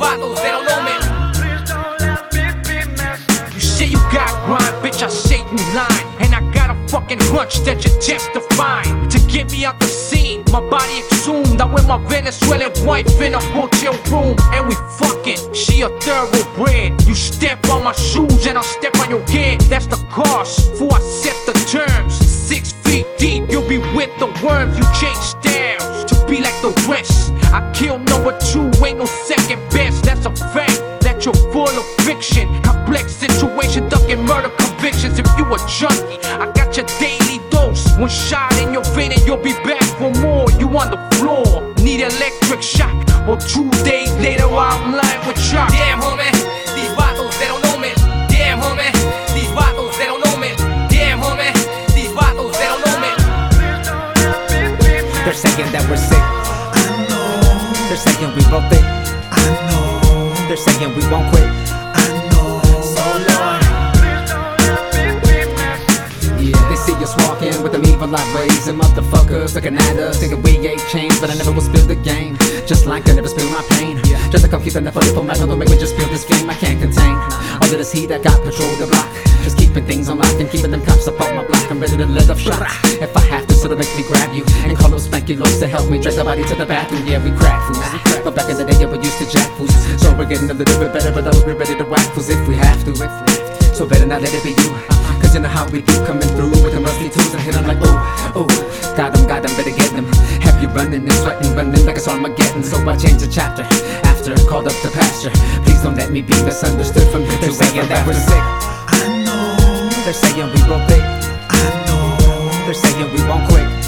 bottles, don't me. You say you got grind, bitch, I shake you line. And I got a fucking hunch that you just justifying to get me out the scene. My body exhumed, I'm with my Venezuelan wife in a hotel room, and we fucking. She a thoroughbred. You step on my shoes, and I step on your head. That's the cost, for I set the terms. Six feet deep, you'll be with the worms. You change styles to be like the rest. I kill number two, ain't no second you're full of fiction. Complex situation, ducking murder convictions. If you a junkie, I got your daily dose. One shot in your vein and you'll be back for more. You on the floor, need electric shock. Or two days later, I'm lying with shock. Damn, homie, these vatos, they don't know me. Damn, homie, these vatos, they don't know me. Damn, homie, these vatos, they don't know me. They're saying that we're know, we won't quit. I know. So Lord. Yeah, they see us walking with them evil eye rays and motherfuckers looking at us thinking we ain't changed, but I never will spill the game. Just like I never spill my pain. Just like I'm keeping that fully for my don't make me just feel this flame I can't contain. All of this heat I got control the block. Just keeping things on lock and keeping them cops up on my block. I'm ready to let off shots if I have to, so to make me grab you and call those spanky lows to help me drag the body to the bathroom. Yeah, we crack fools, but back in the day, yeah, we used to jack fools. Getting a little bit better, but I will be ready to whack fools if we have to. If we have to. So better not let it be you. Cause you know how we do coming through with them rusty tools and hit them like, ooh, ooh. Got them, got them, better get them. Have you running and sweating, running like it's Armageddon. So I change the chapter after called up the pasture. Please don't let me be misunderstood from here to saying that we're sick. I know, They're saying we broke it. I know, They're saying we won't quit.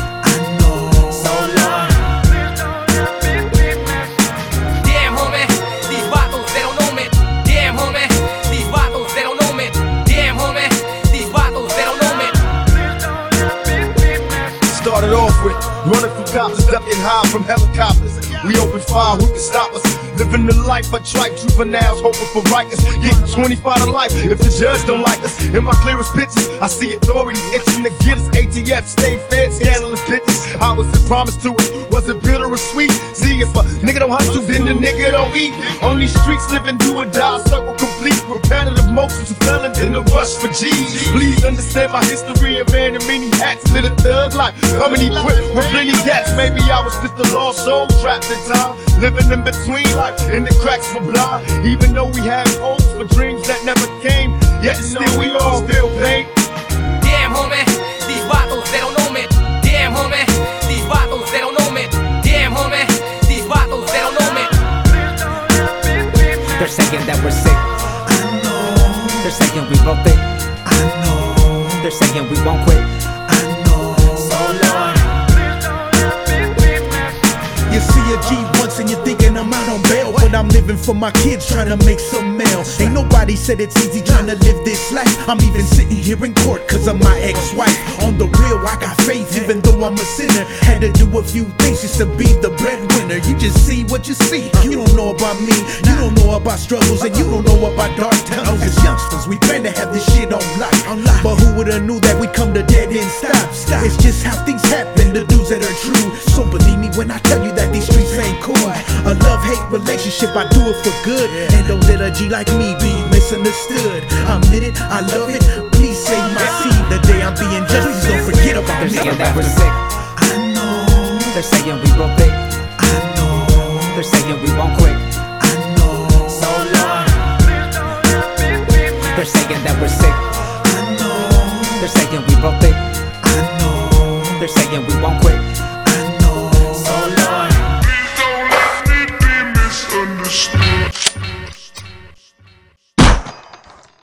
Cops, ducking high from helicopters. We open fire, who can stop us? Living the life of tripe juveniles, hoping for rightness. Getting 25 to life if the judge don't like us. In my clearest pictures, I see authorities itching to get us. ATF, state fed, scandalous bitches. I was the promise to us, was it bitter or sweet? See, if a nigga don't hustle, then the nigga don't eat. On these streets, living do or die, circle complete. Repetitive motions felons in the rush for G's. Please understand my history of wearing many hats. Live a thug life, coming equipped with plenty gats. Maybe I was just a lost soul trapped in time. Living in between life, in the cracks of blind. Even though we had hopes for dreams that never came, yet still we all feel pain. Damn, homie, these vatos, they don't know me. Damn, homie, these vatos, they don't know me. Damn, homie, these vatos, they don't know me. They're saying that we're sick. I know, They're saying we broke it. I know, They're saying we won't quit. I know. So. You see a G once and you're thinking I'm out on bail. But I'm living for my kids, trying to make some mail. Ain't nobody said it's easy trying to live this life. I'm even sitting here in court cause of my ex wife. On the real, I got faith, even though I'm a sinner. Had to do a few things just to be the breadwinner. You just see what you see. You don't know about me, you don't know about struggles, and you don't know about dark tunnels. As youngsters, we plan to have this shit on lock. It's just how things happen, the dudes that are true. So believe me when I tell you that these streets ain't cool. A love hate relationship, I do it for good. And don't let a G like me be misunderstood. I'm in it, I love it. Please save my seed. The day I'm being judged, please don't forget about They're me. saying that we're sick. I know, They're saying we broke it. I know, They're saying we won't quit. I know, So Lord. They're saying that we're sick. I know, They're saying we broke it. They're saying we won't quit.